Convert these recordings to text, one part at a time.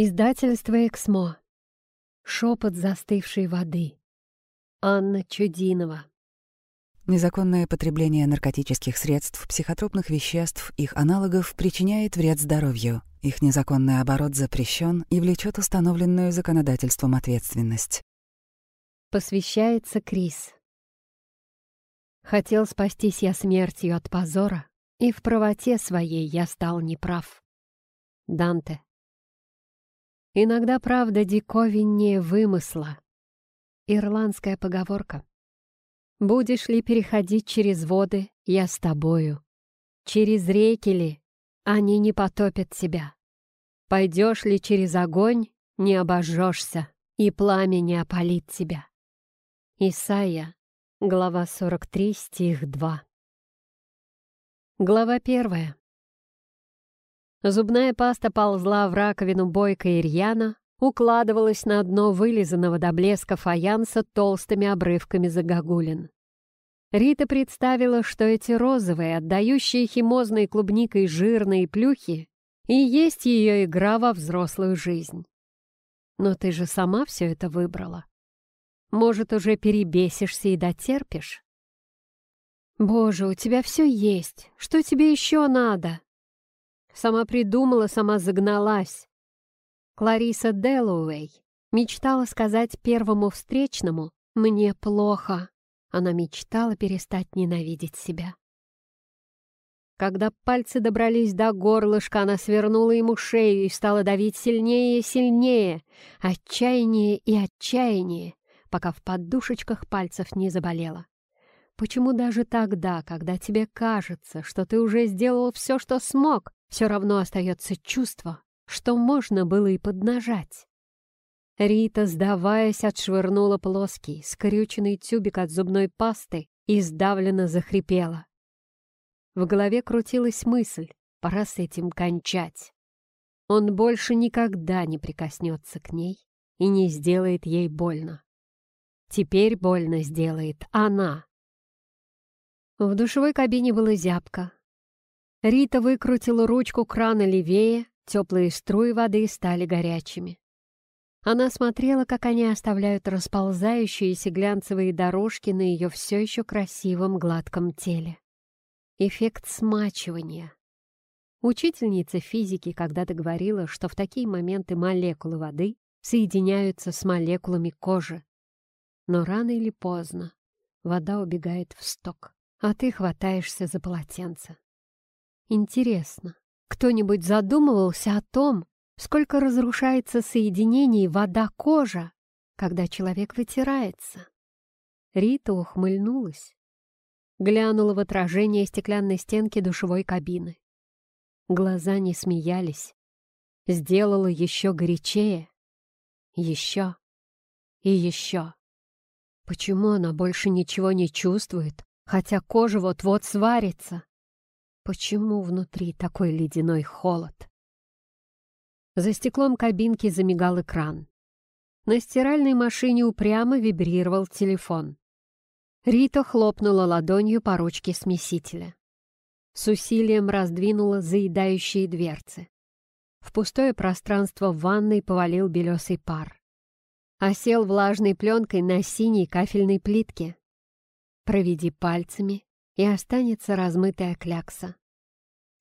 Издательство «Эксмо». Шепот застывшей воды. Анна Чудинова. Незаконное потребление наркотических средств, психотропных веществ, их аналогов причиняет вред здоровью. Их незаконный оборот запрещен и влечет установленную законодательством ответственность. Посвящается Крис. Хотел спастись я смертью от позора, и в правоте своей я стал неправ. Данте. Иногда правда диковиннее вымысла. Ирландская поговорка. Будешь ли переходить через воды, я с тобою. Через реки ли, они не потопят тебя. Пойдешь ли через огонь, не обожжешься, и пламя не опалит тебя. Исайя, глава 43, стих 2. Глава первая. Зубная паста ползла в раковину бойко и рьяно, укладывалась на дно вылизанного до блеска фаянса толстыми обрывками загогулин. Рита представила, что эти розовые, отдающие химозной клубникой жирные плюхи и есть ее игра во взрослую жизнь. Но ты же сама все это выбрала. Может, уже перебесишься и дотерпишь? Боже, у тебя все есть. Что тебе еще надо? Сама придумала, сама загналась. Клариса Дэллоуэй мечтала сказать первому встречному «мне плохо». Она мечтала перестать ненавидеть себя. Когда пальцы добрались до горлышка, она свернула ему шею и стала давить сильнее и сильнее, отчаяние и отчаяние, пока в подушечках пальцев не заболело. Почему даже тогда, когда тебе кажется, что ты уже сделал все, что смог, все равно остается чувство, что можно было и поднажать. Рита, сдаваясь, отшвырнула плоский, скрюченный тюбик от зубной пасты и сдавленно захрипела. В голове крутилась мысль, пора с этим кончать. Он больше никогда не прикоснется к ней и не сделает ей больно. Теперь больно сделает она. В душевой кабине было зябко, Рита выкрутила ручку крана левее, теплые струи воды стали горячими. Она смотрела, как они оставляют расползающиеся глянцевые дорожки на ее все еще красивом гладком теле. Эффект смачивания. Учительница физики когда-то говорила, что в такие моменты молекулы воды соединяются с молекулами кожи. Но рано или поздно вода убегает в сток, а ты хватаешься за полотенце. Интересно, кто-нибудь задумывался о том, сколько разрушается соединений вода-кожа, когда человек вытирается? Рита ухмыльнулась. Глянула в отражение стеклянной стенки душевой кабины. Глаза не смеялись. Сделала еще горячее. Еще. И еще. Почему она больше ничего не чувствует, хотя кожа вот-вот сварится? Почему внутри такой ледяной холод? За стеклом кабинки замигал экран. На стиральной машине упрямо вибрировал телефон. Рита хлопнула ладонью по ручке смесителя. С усилием раздвинула заедающие дверцы. В пустое пространство в ванной повалил белесый пар. Осел влажной пленкой на синей кафельной плитке. Проведи пальцами, и останется размытая клякса.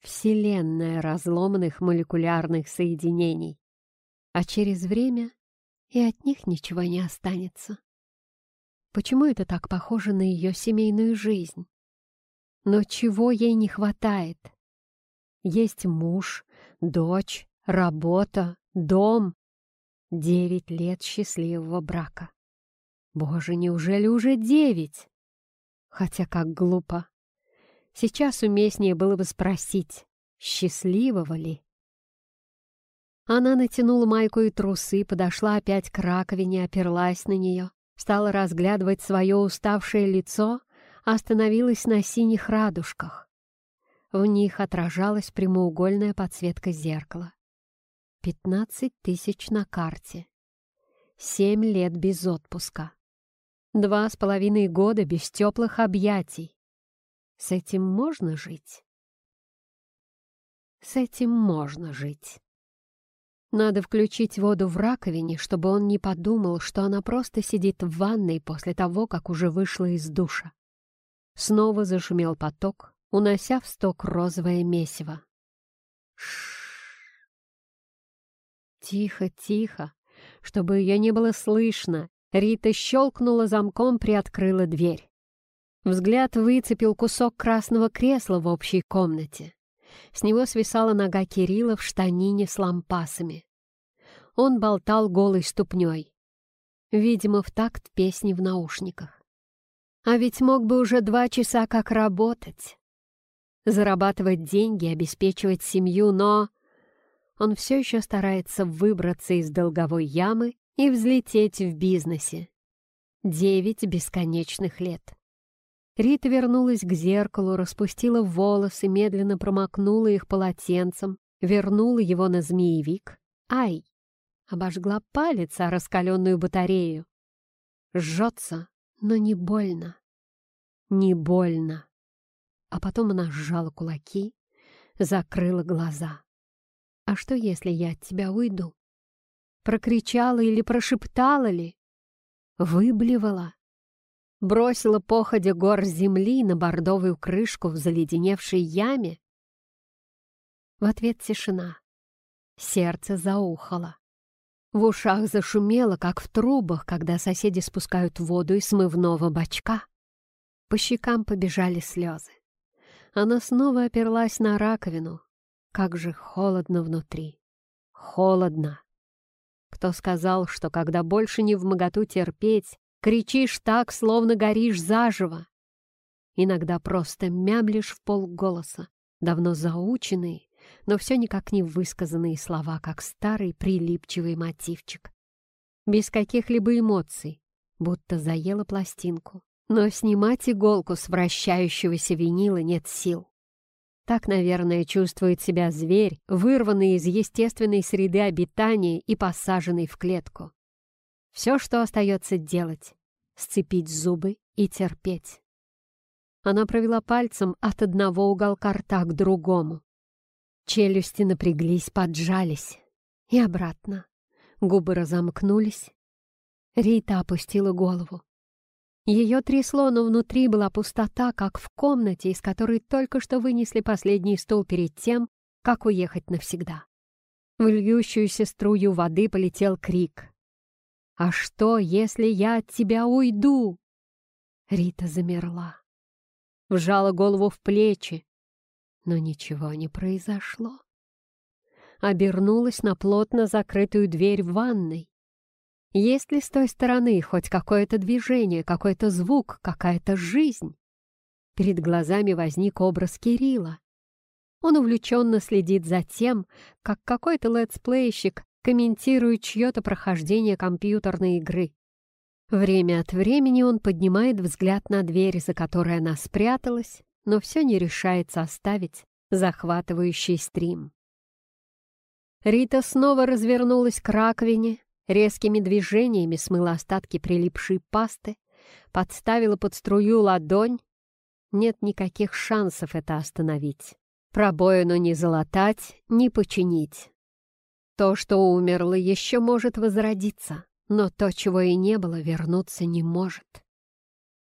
Вселенная разломанных молекулярных соединений. А через время и от них ничего не останется. Почему это так похоже на ее семейную жизнь? Но чего ей не хватает? Есть муж, дочь, работа, дом. Девять лет счастливого брака. Боже, неужели уже девять? Хотя как глупо. Сейчас уместнее было бы спросить, счастливого ли. Она натянула майку и трусы, подошла опять к раковине, оперлась на нее, стала разглядывать свое уставшее лицо, остановилась на синих радужках. В них отражалась прямоугольная подсветка зеркала. Пятнадцать тысяч на карте. Семь лет без отпуска. Два с половиной года без теплых объятий. С этим можно жить? С этим можно жить. Надо включить воду в раковине, чтобы он не подумал, что она просто сидит в ванной после того, как уже вышла из душа. Снова зашумел поток, унося в сток розовое месиво. Тихо, тихо, чтобы ее не было слышно, Рита щелкнула замком, приоткрыла дверь. Взгляд выцепил кусок красного кресла в общей комнате. С него свисала нога Кирилла в штанине с лампасами. Он болтал голой ступней. Видимо, в такт песни в наушниках. А ведь мог бы уже два часа как работать. Зарабатывать деньги, обеспечивать семью, но... Он все еще старается выбраться из долговой ямы и взлететь в бизнесе. Девять бесконечных лет. Рита вернулась к зеркалу, распустила волосы, медленно промокнула их полотенцем, вернула его на змеевик. Ай! Обожгла палец о раскаленную батарею. Жжется, но не больно. Не больно. А потом она сжала кулаки, закрыла глаза. «А что, если я от тебя уйду?» Прокричала или прошептала ли? Выблевала бросила походя гор земли на бордовую крышку в заледеневшей яме? В ответ тишина. Сердце заухало. В ушах зашумело, как в трубах, когда соседи спускают воду из смывного бачка. По щекам побежали слезы. Она снова оперлась на раковину. Как же холодно внутри. Холодно. Кто сказал, что когда больше не в моготу терпеть, Кричишь так, словно горишь заживо. Иногда просто мямлишь в полголоса, давно заученные, но все никак не высказанные слова, как старый прилипчивый мотивчик. Без каких-либо эмоций, будто заела пластинку. Но снимать иголку с вращающегося винила нет сил. Так, наверное, чувствует себя зверь, вырванный из естественной среды обитания и посаженный в клетку. Все, что остается делать — сцепить зубы и терпеть. Она провела пальцем от одного уголка рта к другому. Челюсти напряглись, поджались. И обратно. Губы разомкнулись. Рита опустила голову. Ее трясло, но внутри была пустота, как в комнате, из которой только что вынесли последний стул перед тем, как уехать навсегда. В льющуюся струю воды полетел крик. «А что, если я от тебя уйду?» Рита замерла, вжала голову в плечи, но ничего не произошло. Обернулась на плотно закрытую дверь в ванной. Есть ли с той стороны хоть какое-то движение, какой-то звук, какая-то жизнь? Перед глазами возник образ Кирилла. Он увлеченно следит за тем, как какой-то летсплейщик комментирует чье-то прохождение компьютерной игры. Время от времени он поднимает взгляд на дверь, за которой она спряталась, но все не решается оставить захватывающий стрим. Рита снова развернулась к раковине, резкими движениями смыла остатки прилипшей пасты, подставила под струю ладонь. Нет никаких шансов это остановить. Пробоину не залатать, не починить. То, что умерло, еще может возродиться, но то, чего и не было, вернуться не может.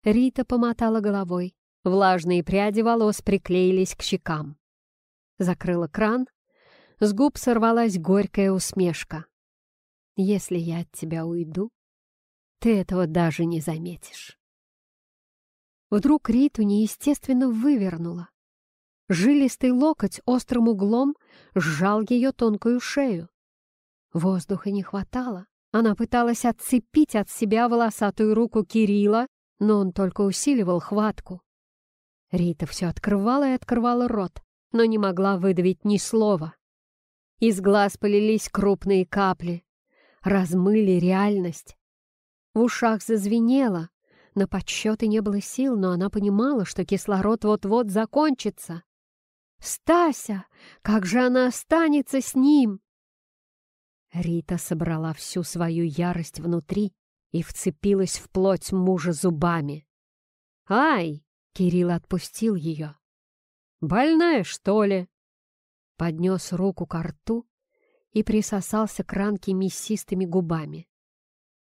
Рита помотала головой. Влажные пряди волос приклеились к щекам. Закрыла кран. С губ сорвалась горькая усмешка. «Если я от тебя уйду, ты этого даже не заметишь». Вдруг Риту неестественно вывернула. Жилистый локоть острым углом сжал ее тонкую шею. Воздуха не хватало. Она пыталась отцепить от себя волосатую руку Кирилла, но он только усиливал хватку. Рита все открывала и открывала рот, но не могла выдавить ни слова. Из глаз полились крупные капли, размыли реальность. В ушах зазвенело, на подсчеты не было сил, но она понимала, что кислород вот-вот закончится. «Стася! Как же она останется с ним?» Рита собрала всю свою ярость внутри и вцепилась в плоть мужа зубами. «Ай!» — Кирилл отпустил ее. «Больная, что ли?» Поднес руку к рту и присосался к ранке мясистыми губами.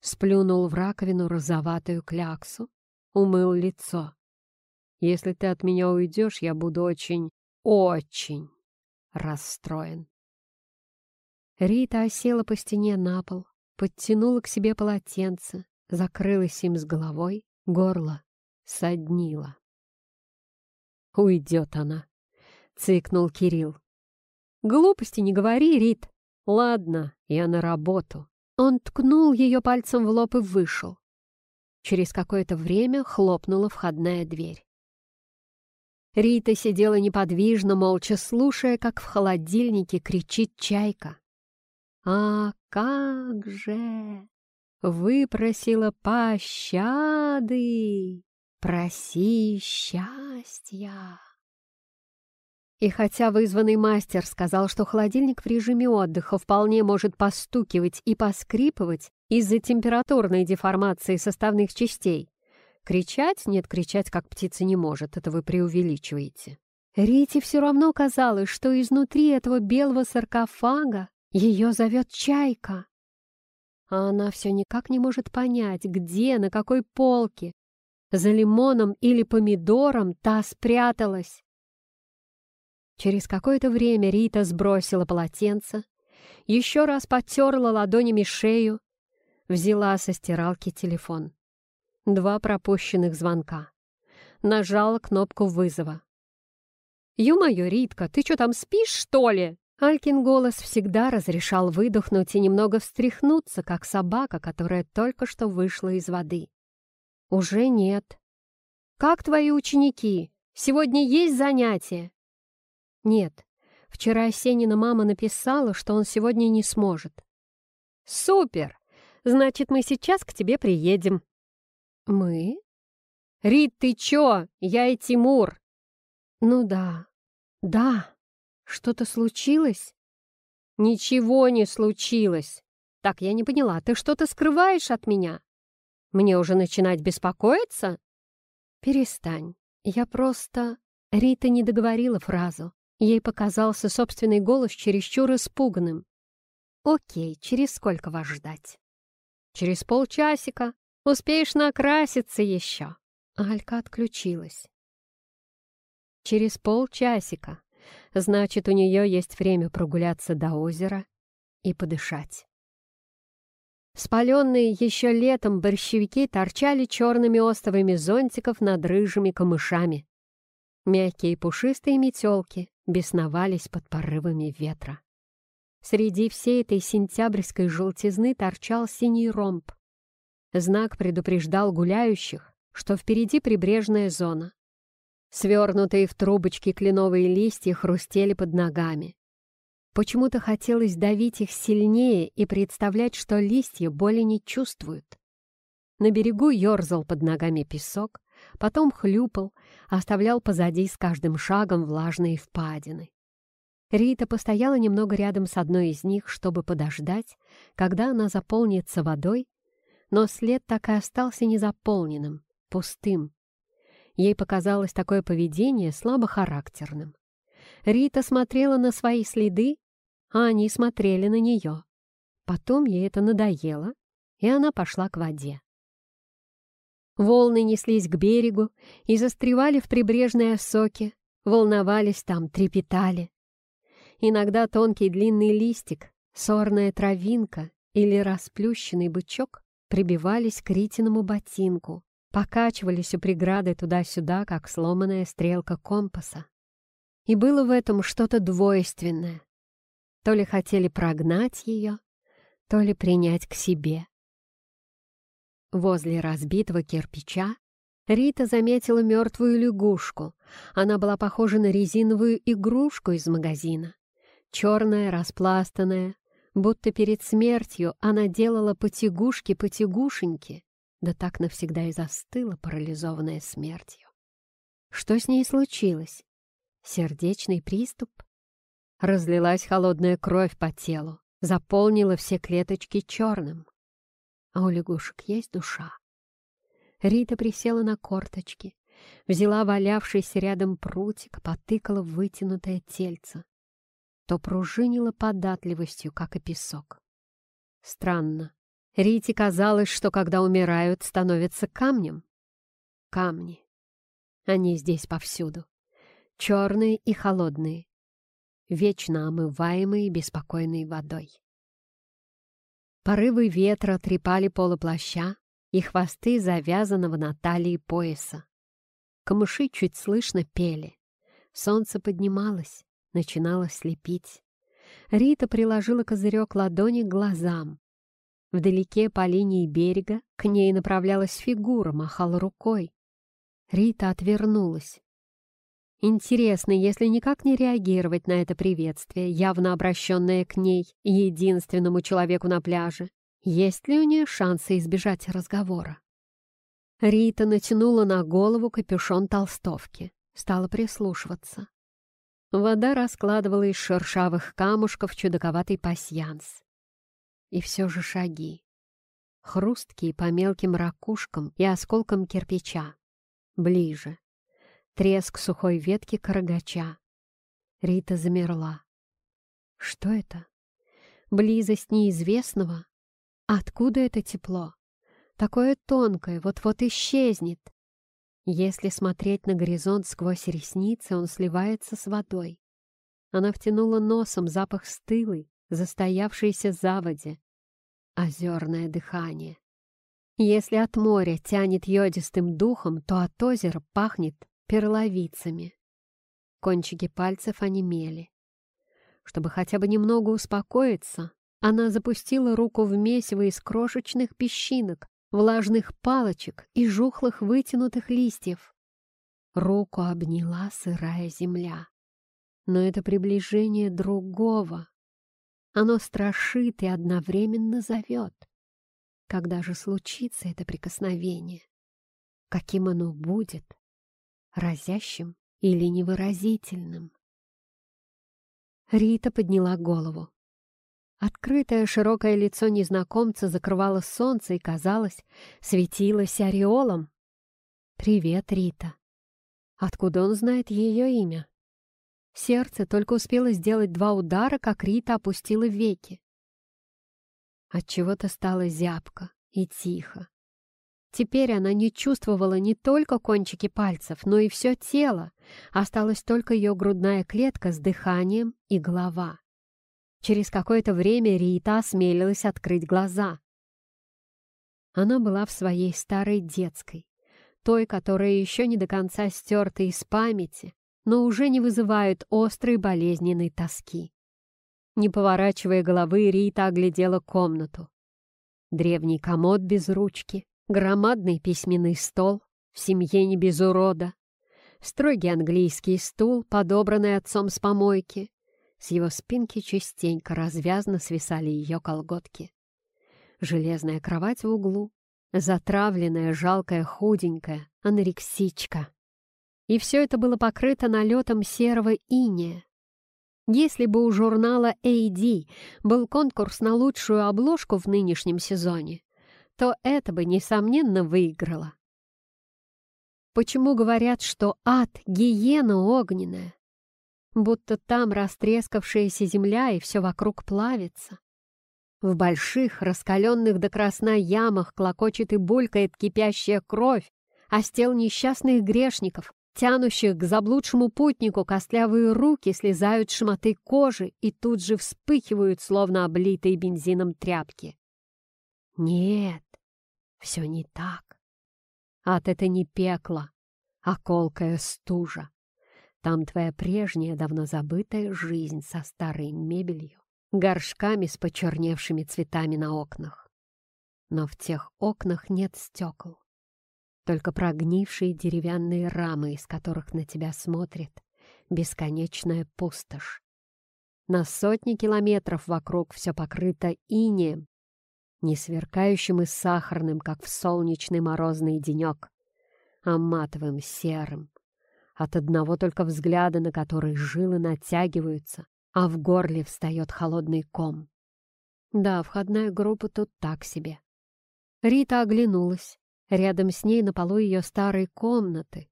Сплюнул в раковину розоватую кляксу, умыл лицо. «Если ты от меня уйдешь, я буду очень, очень расстроен». Рита осела по стене на пол, подтянула к себе полотенце, закрылась им с головой, горло соднило. «Уйдет она», — цыкнул Кирилл. «Глупости не говори, Рит. Ладно, я на работу». Он ткнул ее пальцем в лоб и вышел. Через какое-то время хлопнула входная дверь. Рита сидела неподвижно, молча слушая, как в холодильнике кричит чайка. «А как же!» Выпросила пощады, проси счастья. И хотя вызванный мастер сказал, что холодильник в режиме отдыха вполне может постукивать и поскрипывать из-за температурной деформации составных частей, кричать нет, кричать как птица не может, это вы преувеличиваете. Рите все равно казалось, что изнутри этого белого саркофага ее зовет чайка. А она все никак не может понять, где, на какой полке, за лимоном или помидором та спряталась. Через какое-то время Рита сбросила полотенце, еще раз потерла ладонями шею, взяла со стиралки телефон. Два пропущенных звонка. Нажала кнопку вызова. «Ё-моё, Ритка, ты что там спишь, что ли?» Алькин голос всегда разрешал выдохнуть и немного встряхнуться, как собака, которая только что вышла из воды. «Уже нет». «Как твои ученики? Сегодня есть занятия?» Нет, вчера Сенина мама написала, что он сегодня не сможет. Супер! Значит, мы сейчас к тебе приедем. Мы? Рит, ты чё? Я и Тимур. Ну да, да. Что-то случилось? Ничего не случилось. Так, я не поняла, ты что-то скрываешь от меня? Мне уже начинать беспокоиться? Перестань. Я просто... Рита не договорила фразу. Ей показался собственный голос чересчур испуганным. «Окей, через сколько вас ждать?» «Через полчасика. Успеешь накраситься еще». Алька отключилась. «Через полчасика. Значит, у нее есть время прогуляться до озера и подышать». Спаленные еще летом борщевики торчали черными остовами зонтиков над рыжими камышами. Мягкие пушистые метелки бесновались под порывами ветра. Среди всей этой сентябрьской желтизны торчал синий ромб. Знак предупреждал гуляющих, что впереди прибрежная зона. Свернутые в трубочки кленовые листья хрустели под ногами. Почему-то хотелось давить их сильнее и представлять, что листья боли не чувствуют. На берегу ерзал под ногами песок, потом хлюпал, оставлял позади с каждым шагом влажные впадины. Рита постояла немного рядом с одной из них, чтобы подождать, когда она заполнится водой, но след так и остался незаполненным, пустым. Ей показалось такое поведение слабохарактерным. Рита смотрела на свои следы, а они смотрели на нее. Потом ей это надоело, и она пошла к воде. Волны неслись к берегу и застревали в прибрежной осоке, волновались там, трепетали. Иногда тонкий длинный листик, сорная травинка или расплющенный бычок прибивались к Ритиному ботинку, покачивались у преграды туда-сюда, как сломанная стрелка компаса. И было в этом что-то двойственное. То ли хотели прогнать ее, то ли принять к себе. Возле разбитого кирпича Рита заметила мертвую лягушку. Она была похожа на резиновую игрушку из магазина. Черная, распластанная, будто перед смертью она делала потягушки-потягушеньки, да так навсегда и застыла, парализованная смертью. Что с ней случилось? Сердечный приступ? Разлилась холодная кровь по телу, заполнила все клеточки черным. А у лягушек есть душа. Рита присела на корточки, взяла валявшийся рядом прутик, потыкала вытянутое тельце. то пружинила податливостью, как и песок. Странно. Рите казалось, что когда умирают, становятся камнем. Камни. Они здесь повсюду. Черные и холодные. Вечно омываемые беспокойной водой. Порывы ветра трепали полы плаща и хвосты завязанного на талии пояса. Камыши чуть слышно пели. Солнце поднималось, начинало слепить. Рита приложила козырек ладони к глазам. Вдалеке по линии берега к ней направлялась фигура, махала рукой. Рита отвернулась. Интересно, если никак не реагировать на это приветствие, явно обращенное к ней, единственному человеку на пляже, есть ли у нее шансы избежать разговора? Рита натянула на голову капюшон толстовки, стала прислушиваться. Вода раскладывала из шершавых камушков чудаковатый пасьянс. И все же шаги. Хрусткие по мелким ракушкам и осколкам кирпича. Ближе треск сухой ветки карагача. Рита замерла. Что это? Близость неизвестного? Откуда это тепло? Такое тонкое, вот-вот исчезнет. Если смотреть на горизонт сквозь ресницы, он сливается с водой. Она втянула носом запах стылый, застоявшейся заводи. Озерное дыхание. Если от моря тянет йодистым духом, то от озера пахнет перловицами. Кончики пальцев онемели. Чтобы хотя бы немного успокоиться, она запустила руку в месиво из крошечных песчинок, влажных палочек и жухлых вытянутых листьев. Руку обняла сырая земля. Но это приближение другого. Оно страшит и одновременно зовет. Когда же случится это прикосновение? Каким оно будет? Разящим или невыразительным. Рита подняла голову. Открытое широкое лицо незнакомца закрывало солнце и, казалось, светилось ореолом. «Привет, Рита!» Откуда он знает ее имя? Сердце только успело сделать два удара, как Рита опустила веки. Отчего-то стало зябко и тихо. Теперь она не чувствовала не только кончики пальцев, но и все тело. Осталась только ее грудная клетка с дыханием и голова. Через какое-то время Рита осмелилась открыть глаза. Она была в своей старой детской, той, которая еще не до конца стерта из памяти, но уже не вызывает острой болезненной тоски. Не поворачивая головы, Рита оглядела комнату. Древний комод без ручки, Громадный письменный стол, в семье не без урода, строгий английский стул, подобранный отцом с помойки. С его спинки частенько развязно свисали ее колготки. Железная кровать в углу, затравленная, жалкая, худенькая, анорексичка. И все это было покрыто налетом серого иния. Если бы у журнала AD был конкурс на лучшую обложку в нынешнем сезоне, то это бы, несомненно, выиграло. Почему говорят, что ад — гиена огненная? Будто там растрескавшаяся земля и все вокруг плавится. В больших, раскаленных до красна ямах клокочет и булькает кипящая кровь, а с тел несчастных грешников, тянущих к заблудшему путнику костлявые руки, слезают шмоты кожи и тут же вспыхивают, словно облитые бензином тряпки. Нет, все не так. Ад — это не пекло, а колкая стужа. Там твоя прежняя, давно забытая жизнь со старой мебелью, горшками с почерневшими цветами на окнах. Но в тех окнах нет стекол, только прогнившие деревянные рамы, из которых на тебя смотрит бесконечная пустошь. На сотни километров вокруг все покрыто инеем, не сверкающим и сахарным, как в солнечный морозный денек, а матовым серым, от одного только взгляда на который жилы натягиваются, а в горле встает холодный ком. Да, входная группа тут так себе. Рита оглянулась. Рядом с ней на полу ее старой комнаты,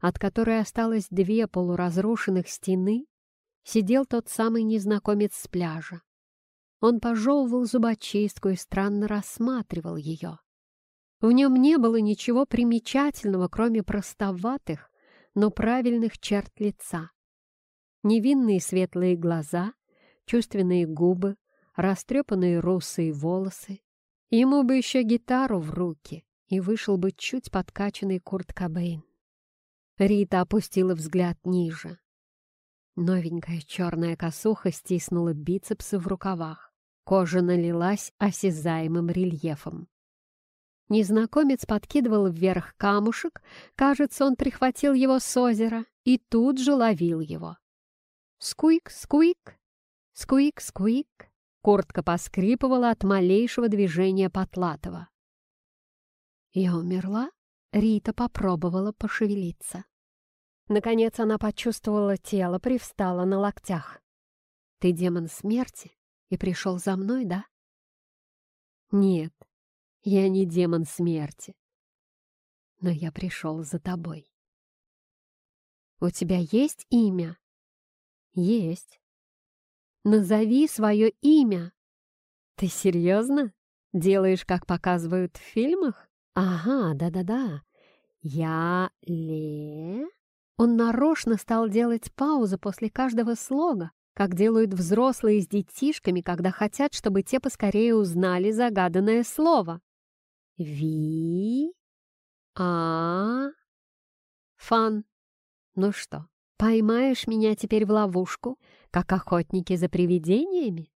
от которой осталось две полуразрушенных стены, сидел тот самый незнакомец с пляжа. Он пожевывал зубочистку и странно рассматривал ее. В нем не было ничего примечательного, кроме простоватых, но правильных черт лица. Невинные светлые глаза, чувственные губы, растрепанные русые волосы. Ему бы еще гитару в руки, и вышел бы чуть подкачанный Курт Кобейн. Рита опустила взгляд ниже. Новенькая черная косуха стиснула бицепсы в рукавах. Кожа налилась осязаемым рельефом. Незнакомец подкидывал вверх камушек, кажется, он прихватил его с озера и тут же ловил его. Скуик, скуик, скуик, скуик. Куртка поскрипывала от малейшего движения Потлатова. «Я умерла?» Рита попробовала пошевелиться. Наконец она почувствовала тело, привстала на локтях. «Ты демон смерти и пришел за мной, да?» «Нет, я не демон смерти, но я пришел за тобой». «У тебя есть имя?» «Есть. Назови свое имя. Ты серьезно? Делаешь, как показывают в фильмах? Ага, да-да-да. Я Ле... Он нарочно стал делать паузы после каждого слога, как делают взрослые с детишками, когда хотят, чтобы те поскорее узнали загаданное слово. Ви... А... Фан. Ну что, поймаешь меня теперь в ловушку как охотники за привидениями?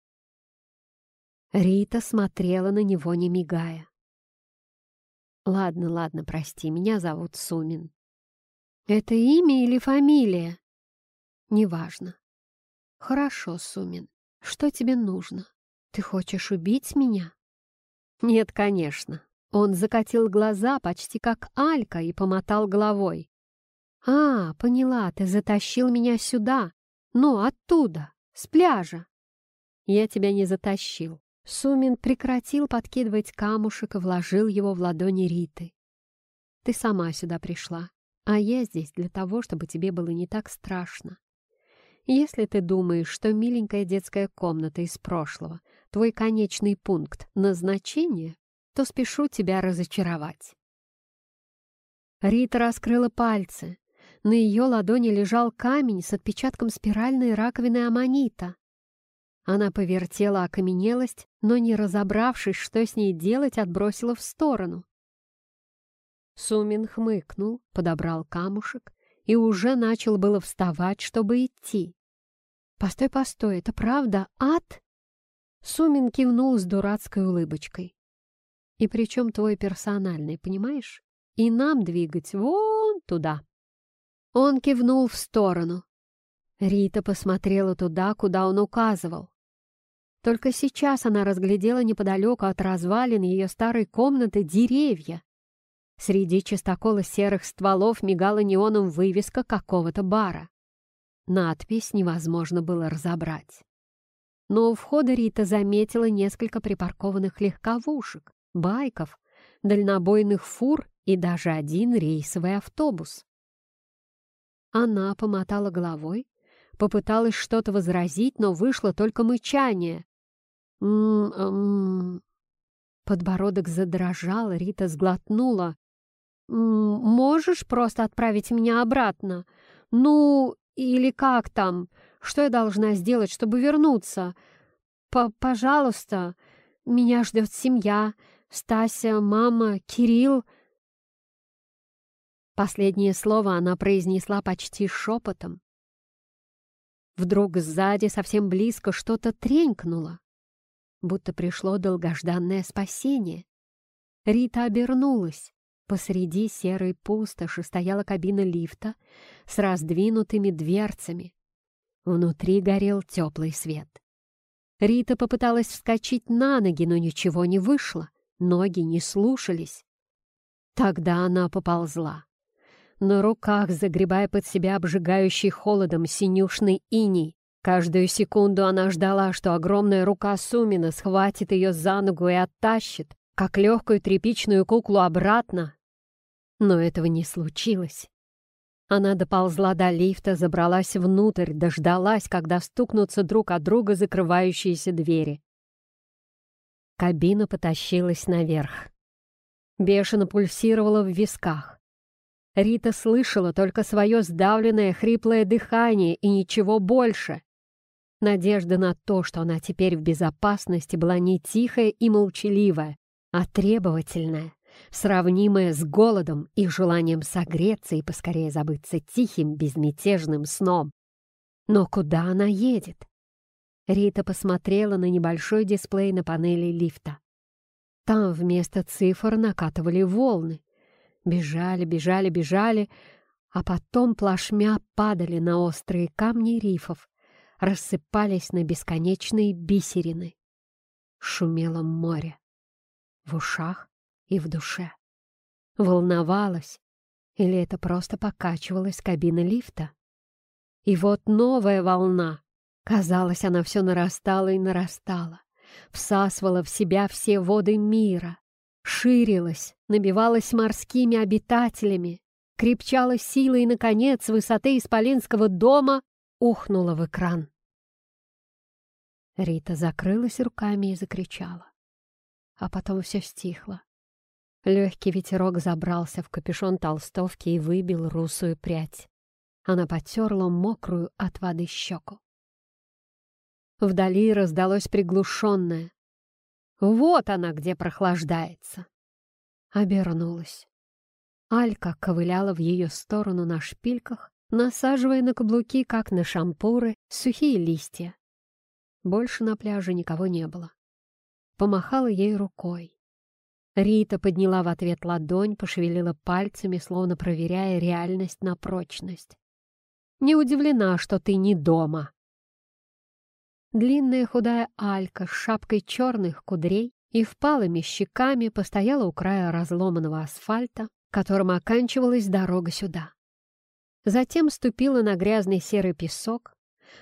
Рита смотрела на него, не мигая. «Ладно, ладно, прости, меня зовут Сумин». «Это имя или фамилия?» «Неважно». «Хорошо, Сумин. Что тебе нужно? Ты хочешь убить меня?» «Нет, конечно». Он закатил глаза почти как Алька и помотал головой. «А, поняла, ты затащил меня сюда, «Ну, оттуда, с пляжа!» «Я тебя не затащил». Сумин прекратил подкидывать камушек и вложил его в ладони Риты. «Ты сама сюда пришла, а я здесь для того, чтобы тебе было не так страшно. Если ты думаешь, что миленькая детская комната из прошлого — твой конечный пункт назначения, то спешу тебя разочаровать». Рита раскрыла пальцы, на ее ладони лежал камень с отпечатком спиральной раковины аммонита. Она повертела окаменелость, но, не разобравшись, что с ней делать, отбросила в сторону. Сумин хмыкнул, подобрал камушек и уже начал было вставать, чтобы идти. «Постой, постой, это правда ад?» Сумин кивнул с дурацкой улыбочкой. «И причем твой персональный, понимаешь? И нам двигать вон туда». Он кивнул в сторону. Рита посмотрела туда, куда он указывал. Только сейчас она разглядела неподалеку от развалин ее старой комнаты деревья. Среди чистокола серых стволов мигала неоном вывеска какого-то бара. Надпись невозможно было разобрать. Но у входа Рита заметила несколько припаркованных легковушек, байков, дальнобойных фур и даже один рейсовый автобус. Она помотала головой, попыталась что-то возразить, но вышло только мычание. «М-м-м...» Подбородок задрожал, Рита сглотнула. «Можешь просто отправить меня обратно? Ну, или как там? Что я должна сделать, чтобы вернуться? П Пожалуйста, меня ждет семья, Стася, мама, Кирилл. Последнее слово она произнесла почти шепотом. Вдруг сзади, совсем близко, что-то тренькнуло, будто пришло долгожданное спасение. Рита обернулась. Посреди серой пустоши стояла кабина лифта с раздвинутыми дверцами. Внутри горел теплый свет. Рита попыталась вскочить на ноги, но ничего не вышло. Ноги не слушались. Тогда она поползла на руках, загребая под себя обжигающий холодом синюшный иней. Каждую секунду она ждала, что огромная рука Сумина схватит ее за ногу и оттащит, как легкую тряпичную куклу обратно. Но этого не случилось. Она доползла до лифта, забралась внутрь, дождалась, когда стукнутся друг от друга закрывающиеся двери. Кабина потащилась наверх. Бешено пульсировала в висках. Рита слышала только свое сдавленное хриплое дыхание и ничего больше. Надежда на то, что она теперь в безопасности, была не тихая и молчаливая, а требовательная, сравнимая с голодом и желанием согреться и поскорее забыться тихим, безмятежным сном. Но куда она едет? Рита посмотрела на небольшой дисплей на панели лифта. Там вместо цифр накатывали волны. Бежали, бежали, бежали, а потом плашмя падали на острые камни рифов, рассыпались на бесконечные бисерины. Шумело море. В ушах и в душе. Волновалась, или это просто покачивалась кабина лифта? И вот новая волна. Казалось, она все нарастала и нарастала, всасывала в себя все воды мира, ширилась, набивалась морскими обитателями, крепчала силой и, наконец, с высоты Исполинского дома ухнула в экран. Рита закрылась руками и закричала. А потом все стихло. Легкий ветерок забрался в капюшон толстовки и выбил русую прядь. Она потерла мокрую от воды щеку. Вдали раздалось приглушенное. Вот она где прохлаждается. Обернулась. Алька ковыляла в ее сторону на шпильках, насаживая на каблуки, как на шампуры, сухие листья. Больше на пляже никого не было. Помахала ей рукой. Рита подняла в ответ ладонь, пошевелила пальцами, словно проверяя реальность на прочность. «Не удивлена, что ты не дома». Длинная худая Алька с шапкой черных кудрей и впалыми щеками постояла у края разломанного асфальта, которым оканчивалась дорога сюда. Затем ступила на грязный серый песок,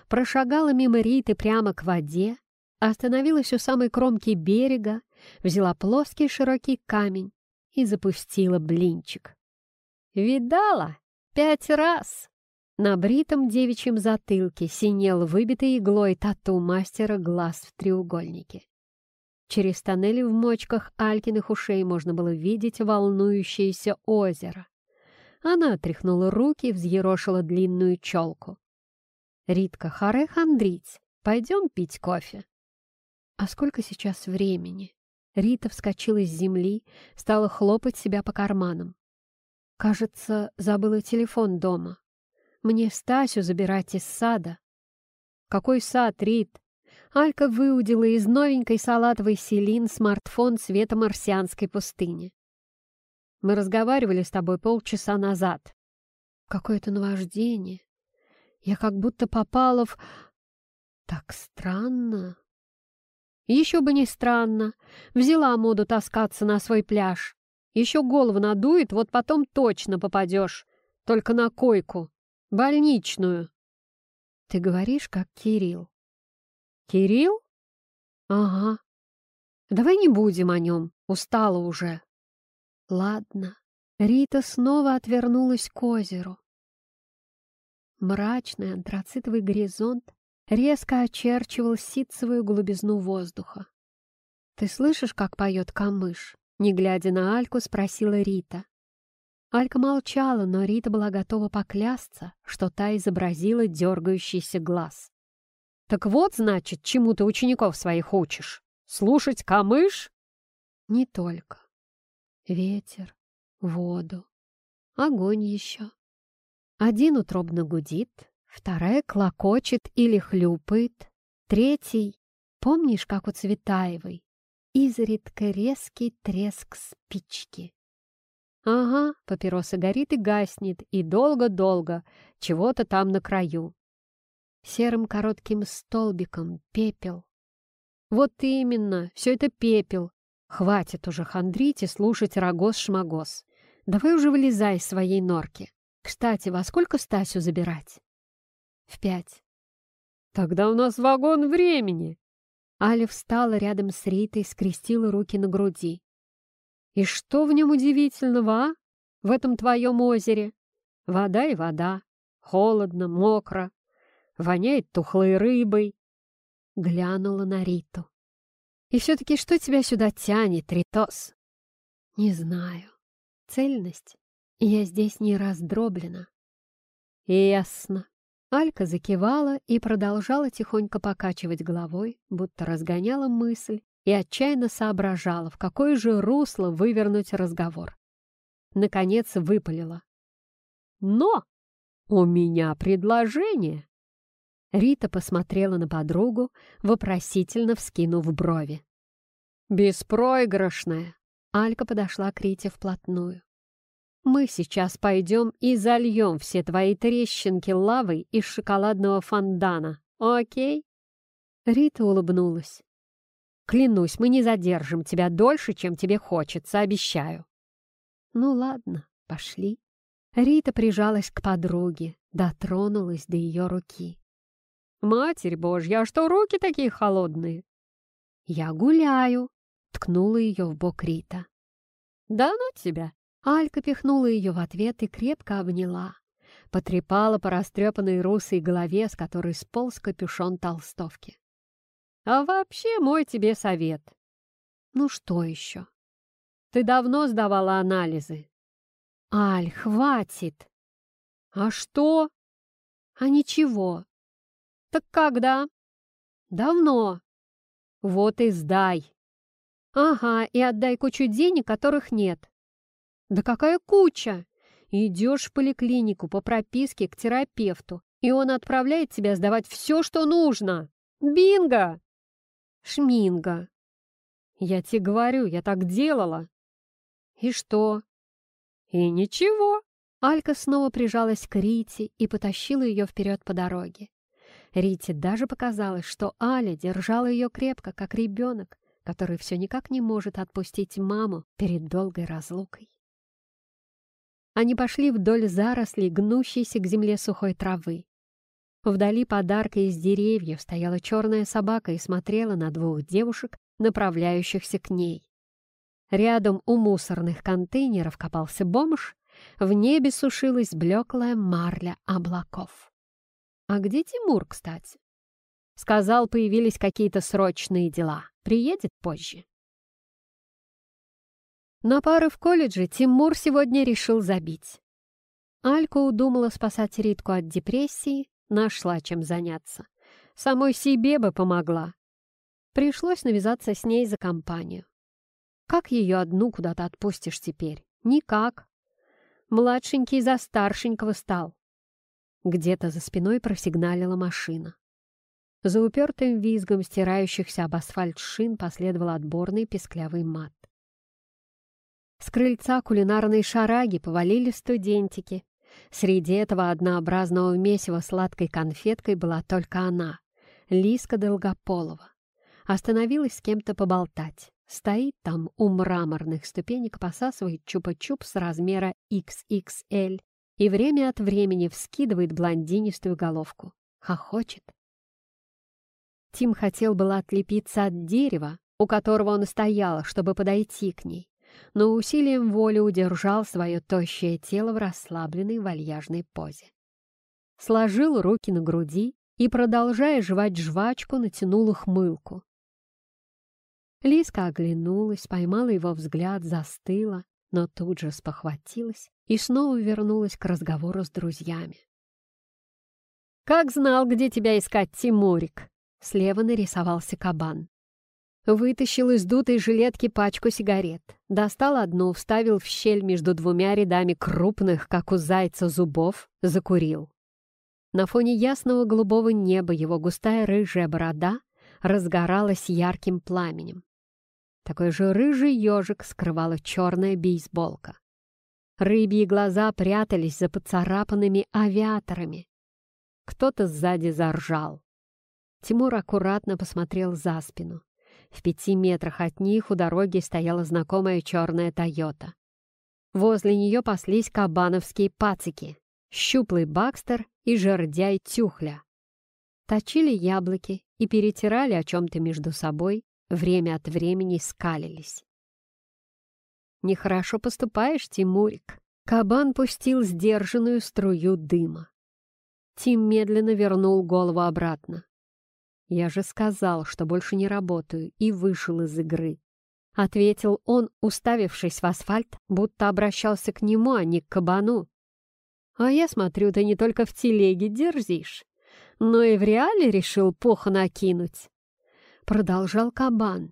прошагала мимо Риты прямо к воде, остановилась у самой кромки берега взяла плоский широкий камень и запустила блинчик. «Видала? Пять раз!» На бритом девичьем затылке синел выбитый иглой тату мастера глаз в треугольнике. Через тоннели в мочках Алькиных ушей можно было видеть волнующееся озеро. Она отряхнула руки и взъерошила длинную челку. «Ритка, харе хандрить, пойдем пить кофе». «А сколько сейчас времени?» Рита вскочила с земли, стала хлопать себя по карманам. Кажется, забыла телефон дома. Мне Стасю забирать из сада. Какой сад, Рит? Алька выудила из новенькой салатовой селин смартфон цвета марсианской пустыни. Мы разговаривали с тобой полчаса назад. Какое-то наваждение. Я как будто попала в... Так странно. Еще бы не странно. Взяла моду таскаться на свой пляж. Еще голову надует, вот потом точно попадешь. Только на койку. Больничную. Ты говоришь, как Кирилл. Кирилл? Ага. Давай не будем о нем. Устала уже. Ладно. Рита снова отвернулась к озеру. Мрачный антрацитовый горизонт резко очерчивал ситцевую голубизну воздуха. «Ты слышишь, как поет камыш?» Не глядя на Альку, спросила Рита. Алька молчала, но Рита была готова поклясться, что та изобразила дергающийся глаз. «Так вот, значит, чему ты учеников своих учишь? Слушать камыш?» «Не только. Ветер, воду, огонь еще. Один утробно гудит, Вторая клокочет или хлюпает. Третий, помнишь, как у Цветаевой, изредка резкий треск спички. Ага, папироса горит и гаснет, и долго-долго, чего-то там на краю. Серым коротким столбиком пепел. Вот именно, все это пепел. Хватит уже хандрить и слушать рогоз-шмагоз. Давай уже вылезай из своей норки. Кстати, во сколько Стасю забирать? В пять. «Тогда у нас вагон времени!» Аля встала рядом с Ритой, скрестила руки на груди. «И что в нем удивительного, а? В этом твоем озере? Вода и вода. Холодно, мокро. Воняет тухлой рыбой. Глянула на Риту. И все-таки что тебя сюда тянет, Ритос? Не знаю. Цельность. Я здесь не раздроблена. Ясно. Алька закивала и продолжала тихонько покачивать головой, будто разгоняла мысль и отчаянно соображала, в какое же русло вывернуть разговор. Наконец выпалила. «Но у меня предложение!» Рита посмотрела на подругу, вопросительно вскинув брови. «Беспроигрышная!» Алька подошла к Рите вплотную. «Мы сейчас пойдем и зальем все твои трещинки лавой из шоколадного фондана, окей?» Рита улыбнулась. «Клянусь, мы не задержим тебя дольше, чем тебе хочется, обещаю». «Ну ладно, пошли». Рита прижалась к подруге, дотронулась до ее руки. «Матерь Божья, а что руки такие холодные?» «Я гуляю», — ткнула ее в бок Рита. «Да ну тебя!» Алька пихнула ее в ответ и крепко обняла. Потрепала по растрепанной русой голове, с которой сполз капюшон толстовки. «А вообще мой тебе совет». «Ну что еще?» «Ты давно сдавала анализы?» «Аль, хватит!» «А что?» «А ничего. «Так когда?» «Давно». «Вот и сдай». «Ага, и отдай кучу денег, которых нет». «Да какая куча?» «Идешь в поликлинику по прописке к терапевту, и он отправляет тебя сдавать все, что нужно. Бинго!» «Шминго». «Я тебе говорю, я так делала». «И что?» «И ничего». Алька снова прижалась к Рите и потащила ее вперед по дороге. Рите даже показалось, что Аля держала ее крепко, как ребенок, который все никак не может отпустить маму перед долгой разлукой. Они пошли вдоль зарослей, гнущейся к земле сухой травы. Вдали подарка из деревьев стояла черная собака и смотрела на двух девушек, направляющихся к ней. Рядом у мусорных контейнеров копался бомж, в небе сушилась блеклая марля облаков. «А где Тимур, кстати?» «Сказал, появились какие-то срочные дела. Приедет позже». На пары в колледже Тимур сегодня решил забить. Алька удумала спасать Ритку от депрессии, нашла чем заняться. Самой себе бы помогла. Пришлось навязаться с ней за компанию. Как ее одну куда-то отпустишь теперь? Никак. Младшенький за старшенького стал. Где-то за спиной просигналила машина. За упертым визгом стирающихся об асфальт шин последовал отборный песклявый мат. С крыльца кулинарной шараги повалили студентики. Среди этого однообразного месива сладкой конфеткой была только она, Лиска Долгополова. Остановилась с кем-то поболтать. Стоит там у мраморных ступенек, посасывает чупа-чуп с размера XXL и время от времени вскидывает блондинистую головку. Хохочет. Тим хотел было отлепиться от дерева, у которого он стоял, чтобы подойти к ней, но усилием воли удержал свое тощее тело в расслабленной вальяжной позе. Сложил руки на груди и, продолжая жевать жвачку, натянул ухмылку. Лиска оглянулась, поймала его взгляд, застыла, но тут же спохватилась и снова вернулась к разговору с друзьями. «Как знал, где тебя искать, Тимурик!» Слева нарисовался кабан. Вытащил из дутой жилетки пачку сигарет. Достал одну, вставил в щель между двумя рядами крупных, как у зайца, зубов, закурил. На фоне ясного голубого неба его густая рыжая борода разгоралась ярким пламенем. Такой же рыжий ежик скрывала черная бейсболка. Рыбьи глаза прятались за поцарапанными авиаторами. Кто-то сзади заржал. Тимур аккуратно посмотрел за спину. В пяти метрах от них у дороги стояла знакомая черная «Тойота». Возле нее паслись кабановские пацики, щуплый Бакстер и жердяй Тюхля. Точили яблоки и перетирали о чем-то между собой, время от времени скалились. «Нехорошо поступаешь, Тимурик», Кабан пустил сдержанную струю дыма. Тим медленно вернул голову обратно. «Я же сказал, что больше не работаю, и вышел из игры», — ответил он, уставившись в асфальт, будто обращался к нему, а не к кабану. «А я смотрю, ты не только в телеге дерзишь, но и в реале решил похо накинуть». Продолжал кабан.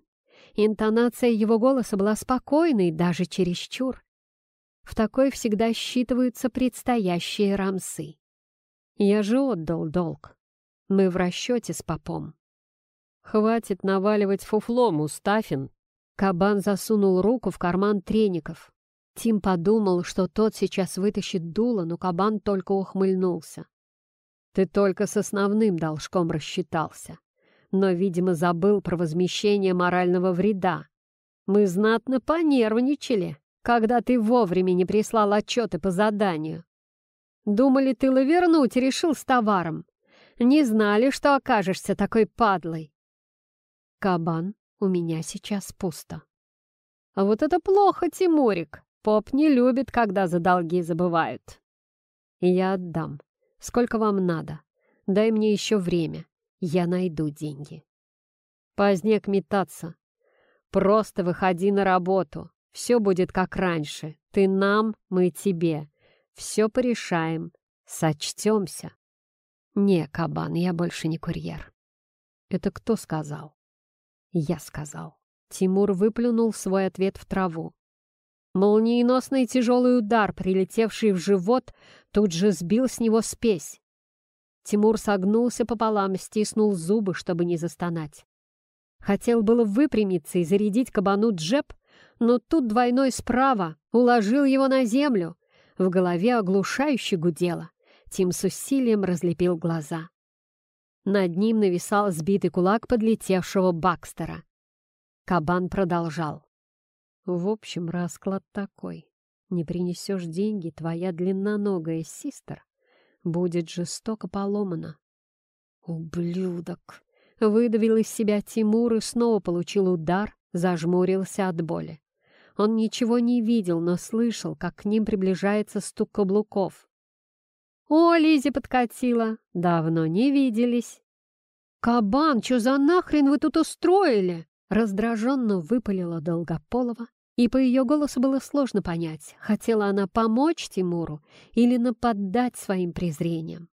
Интонация его голоса была спокойной, даже чересчур. В такой всегда считываются предстоящие рамсы. Я же отдал долг. Мы в расчете с попом. Хватит наваливать фуфло, Мустафин. Кабан засунул руку в карман треников. Тим подумал, что тот сейчас вытащит дуло, но кабан только ухмыльнулся. Ты только с основным должком рассчитался. Но, видимо, забыл про возмещение морального вреда. Мы знатно понервничали когда ты вовремя не прислал отчеты по заданию. Думали, ты лавернуть решил с товаром. Не знали, что окажешься такой падлой. Кабан, у меня сейчас пусто. А вот это плохо, Тимурик. Поп не любит, когда за долги забывают. Я отдам. Сколько вам надо? Дай мне еще время. Я найду деньги. Позднек метаться. Просто выходи на работу. Все будет как раньше. Ты нам, мы тебе. Все порешаем. Сочтемся. Не, кабан, я больше не курьер. Это кто сказал? Я сказал. Тимур выплюнул свой ответ в траву. Молниеносный тяжелый удар, прилетевший в живот, тут же сбил с него спесь. Тимур согнулся пополам, стиснул зубы, чтобы не застонать. Хотел было выпрямиться и зарядить кабану джеб, но тут двойной справа уложил его на землю. В голове оглушающе гудело. Тим с усилием разлепил глаза. Над ним нависал сбитый кулак подлетевшего Бакстера. Кабан продолжал. «В общем, расклад такой. Не принесешь деньги, твоя длинноногая систер будет жестоко поломана». «Ублюдок!» — выдавил из себя Тимур и снова получил удар, зажмурился от боли. Он ничего не видел, но слышал, как к ним приближается стук каблуков. «О, Лизи подкатила! Давно не виделись!» «Кабан, что за нахрен вы тут устроили?» Раздраженно выпалила Долгополова, и по ее голосу было сложно понять, хотела она помочь Тимуру или нападать своим презрением.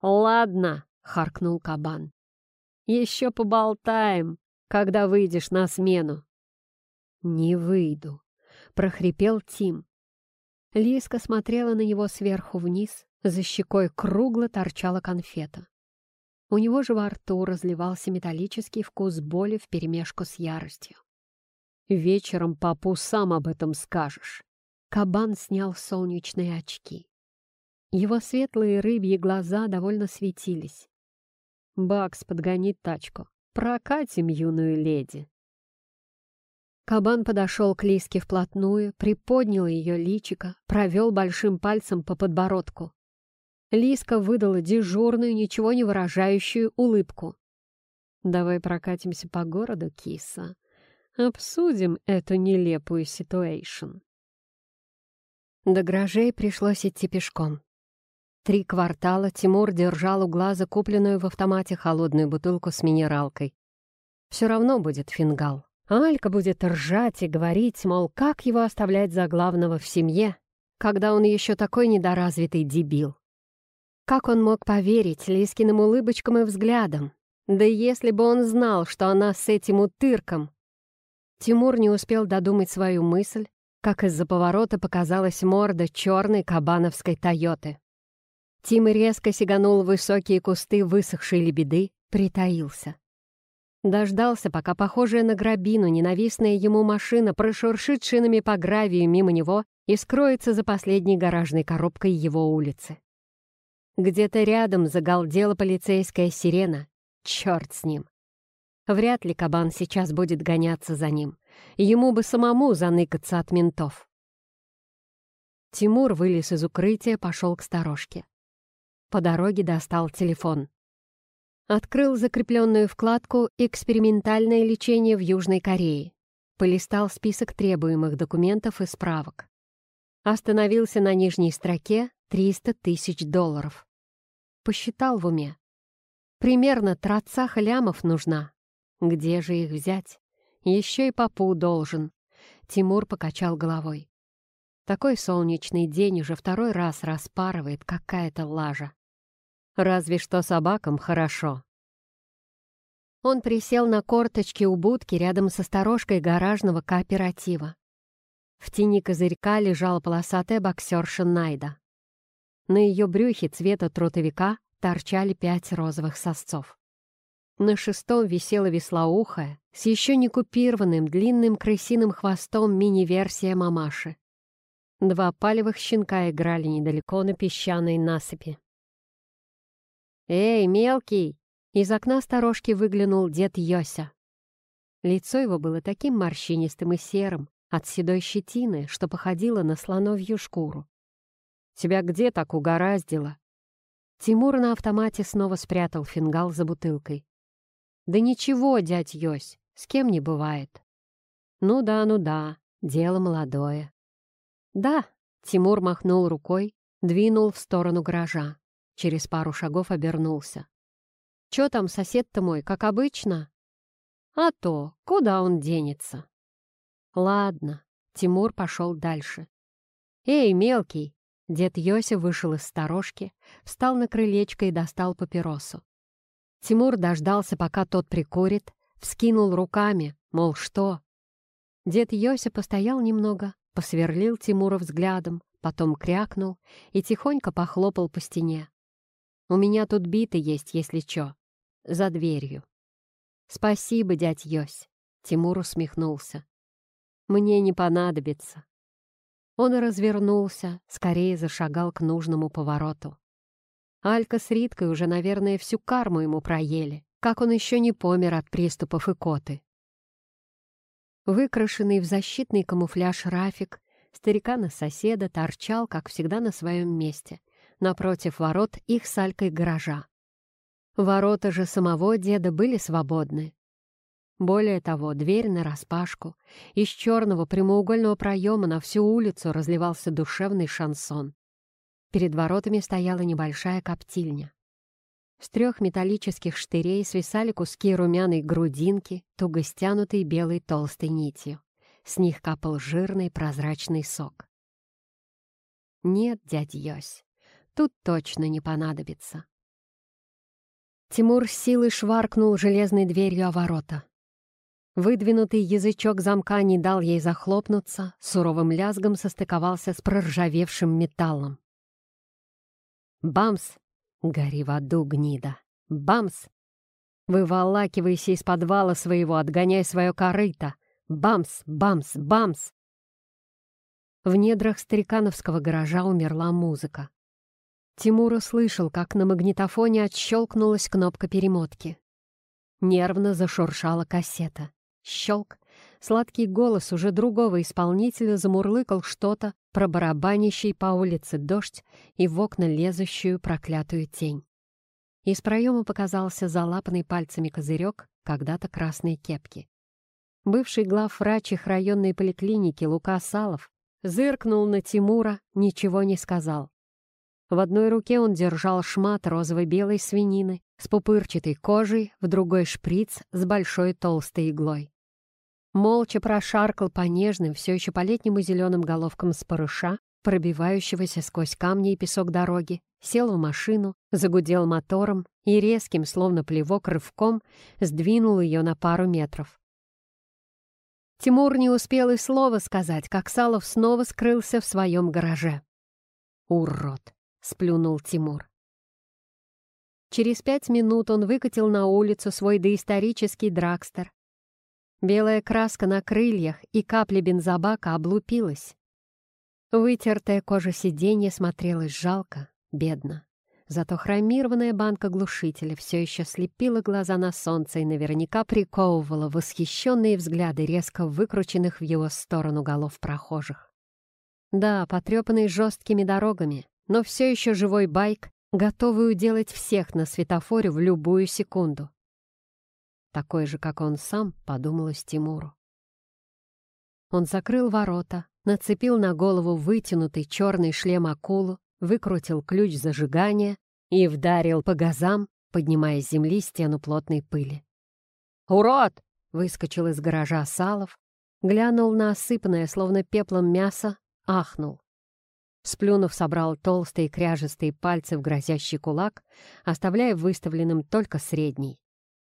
«Ладно», — харкнул кабан, — «еще поболтаем, когда выйдешь на смену». «Не выйду», — прохрипел Тим. Лиска смотрела на него сверху вниз, за щекой кругло торчала конфета. У него же во рту разливался металлический вкус боли вперемешку с яростью. «Вечером папу сам об этом скажешь». Кабан снял солнечные очки. Его светлые рыбьи глаза довольно светились. «Бакс, подгонит тачку. Прокатим юную леди». Кабан подошел к Лиске вплотную, приподнял ее личико, провел большим пальцем по подбородку. Лиска выдала дежурную, ничего не выражающую улыбку. «Давай прокатимся по городу, киса. Обсудим эту нелепую ситуэйшн». До гаражей пришлось идти пешком. Три квартала Тимур держал у глаза купленную в автомате холодную бутылку с минералкой. Все равно будет фингал. Алька будет ржать и говорить, мол, как его оставлять за главного в семье, когда он еще такой недоразвитый дебил. Как он мог поверить Лискиным улыбочкам и взглядам? Да если бы он знал, что она с этим утырком. Тимур не успел додумать свою мысль, как из-за поворота показалась морда черной кабановской «Тойоты». Тим резко сиганул в высокие кусты высохшей лебеды, притаился. Дождался, пока похожая на грабину ненавистная ему машина прошуршит шинами по гравию мимо него и скроется за последней гаражной коробкой его улицы. Где-то рядом загалдела полицейская сирена. Черт с ним. Вряд ли кабан сейчас будет гоняться за ним. Ему бы самому заныкаться от ментов. Тимур вылез из укрытия, пошел к сторожке. По дороге достал телефон. Открыл закрепленную вкладку «Экспериментальное лечение в Южной Корее». Полистал список требуемых документов и справок. Остановился на нижней строке 300 тысяч долларов. Посчитал в уме. Примерно трацаха лямов нужна. Где же их взять? Еще и попу должен. Тимур покачал головой. Такой солнечный день уже второй раз распарывает какая-то лажа. Разве что собакам хорошо. Он присел на корточки у будки рядом со сторожкой гаражного кооператива. В тени козырька лежала полосатая боксерша Найда. На ее брюхе цвета тротовика торчали пять розовых сосцов. На шестом висела веслоухая с еще не купированным длинным крысиным хвостом мини-версия мамаши. Два палевых щенка играли недалеко на песчаной насыпи. «Эй, мелкий!» Из окна сторожки выглянул дед Йося. Лицо его было таким морщинистым и серым от седой щетины, что походило на слоновью шкуру. «Тебя где так угораздило?» Тимур на автомате снова спрятал фингал за бутылкой. «Да ничего, дядь Йось, с кем не бывает». «Ну да, ну да, дело молодое». «Да», — Тимур махнул рукой, двинул в сторону гаража. Через пару шагов обернулся. Чё там сосед-то мой, как обычно?» «А то, куда он денется?» «Ладно», — Тимур пошел дальше. «Эй, мелкий!» Дед Йося вышел из сторожки, встал на крылечко и достал папиросу. Тимур дождался, пока тот прикурит, вскинул руками, мол, что? Дед Йося постоял немного, посверлил Тимура взглядом, потом крякнул и тихонько похлопал по стене. «У меня тут биты есть, если чё за дверью. «Спасибо, дядь Йось», — Тимур усмехнулся. «Мне не понадобится». Он развернулся, скорее зашагал к нужному повороту. Алька с Риткой уже, наверное, всю карму ему проели, как он еще не помер от приступов икоты. Выкрашенный в защитный камуфляж Рафик, старикана-соседа торчал, как всегда, на своем месте, напротив ворот их с Алькой гаража. Ворота же самого деда были свободны. Более того, дверь нараспашку. Из черного прямоугольного проема на всю улицу разливался душевный шансон. Перед воротами стояла небольшая коптильня. С трех металлических штырей свисали куски румяной грудинки, туго стянутой белой толстой нитью. С них капал жирный прозрачный сок. «Нет, дядь Йось, тут точно не понадобится», Тимур с силой шваркнул железной дверью о ворота. Выдвинутый язычок замка не дал ей захлопнуться, суровым лязгом состыковался с проржавевшим металлом. «Бамс! Гори в аду, гнида! Бамс! Выволакивайся из подвала своего, отгоняй свое корыто! Бамс! Бамс! Бамс!» В недрах старикановского гаража умерла музыка. Тимур услышал, как на магнитофоне отщелкнулась кнопка перемотки. Нервно зашуршала кассета. Щелк. Сладкий голос уже другого исполнителя замурлыкал что-то про барабанящий по улице дождь и в окна лезущую проклятую тень. Из проема показался залапанный пальцами козырек когда-то красной кепки. Бывший главврач их районной поликлиники Лука Салов зыркнул на Тимура, ничего не сказал. В одной руке он держал шмат розовой-белой свинины с пупырчатой кожей, в другой шприц с большой толстой иглой. Молча прошаркал по нежным, все еще по-летнему зеленым головкам спорыша, пробивающегося сквозь камни и песок дороги, сел в машину, загудел мотором и резким, словно плевок, рывком сдвинул ее на пару метров. Тимур не успел и слова сказать, как Салов снова скрылся в своем гараже. Урод! — сплюнул Тимур. Через пять минут он выкатил на улицу свой доисторический драгстер. Белая краска на крыльях и капли бензобака облупилась. Вытертая кожа сиденья смотрелась жалко, бедно. Зато хромированная банка глушителя все еще слепила глаза на солнце и наверняка приковывала восхищенные взгляды резко выкрученных в его сторону голов прохожих. Да, потрепанный жесткими дорогами, но все еще живой байк, готовый уделать всех на светофоре в любую секунду. Такой же, как он сам, подумалось Тимуру. Он закрыл ворота, нацепил на голову вытянутый черный шлем акулу, выкрутил ключ зажигания и вдарил по газам, поднимая с земли стену плотной пыли. «Урод!» — выскочил из гаража Салов, глянул на осыпанное, словно пеплом мясо, ахнул. Сплюнув, собрал толстые кряжестые пальцы в грозящий кулак, оставляя выставленным только средний.